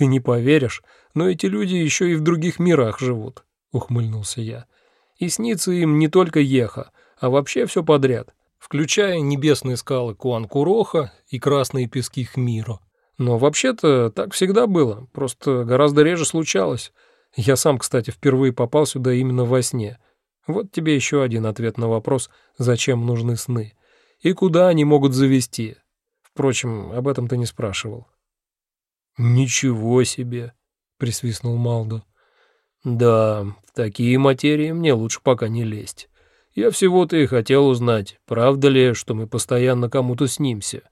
Ты не поверишь, но эти люди еще и в других мирах живут, ухмыльнулся я. И снится им не только Еха, а вообще все подряд, включая небесные скалы Куанкуроха и красные пески Хмиро. Но вообще-то так всегда было, просто гораздо реже случалось. Я сам, кстати, впервые попал сюда именно во сне. Вот тебе еще один ответ на вопрос, зачем нужны сны. И куда они могут завести. Впрочем, об этом ты не спрашивал. «Ничего себе!» — присвистнул Малдо. «Да, в такие материи мне лучше пока не лезть. Я всего-то и хотел узнать, правда ли, что мы постоянно кому-то снимся.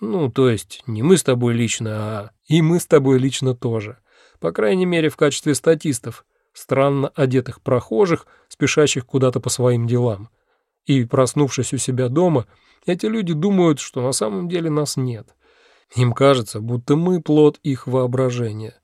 Ну, то есть не мы с тобой лично, а... И мы с тобой лично тоже. По крайней мере, в качестве статистов, странно одетых прохожих, спешащих куда-то по своим делам. И, проснувшись у себя дома, эти люди думают, что на самом деле нас нет. Им кажется, будто мы плод их воображения.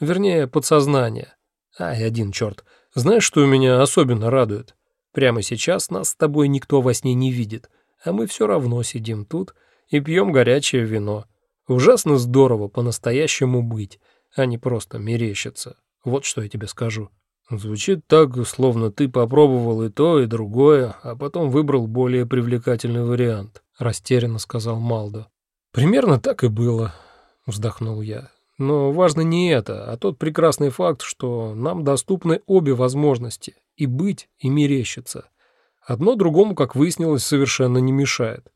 Вернее, подсознания. Ай, один черт. Знаешь, что меня особенно радует? Прямо сейчас нас с тобой никто во сне не видит, а мы все равно сидим тут и пьем горячее вино. Ужасно здорово по-настоящему быть, а не просто мерещиться. Вот что я тебе скажу. Звучит так, словно ты попробовал и то, и другое, а потом выбрал более привлекательный вариант, растерянно сказал Малдо. Примерно так и было, вздохнул я. Но важно не это, а тот прекрасный факт, что нам доступны обе возможности — и быть, и мерещиться. Одно другому, как выяснилось, совершенно не мешает.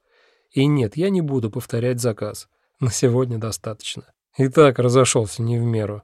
И нет, я не буду повторять заказ. На сегодня достаточно. И так разошелся не в меру.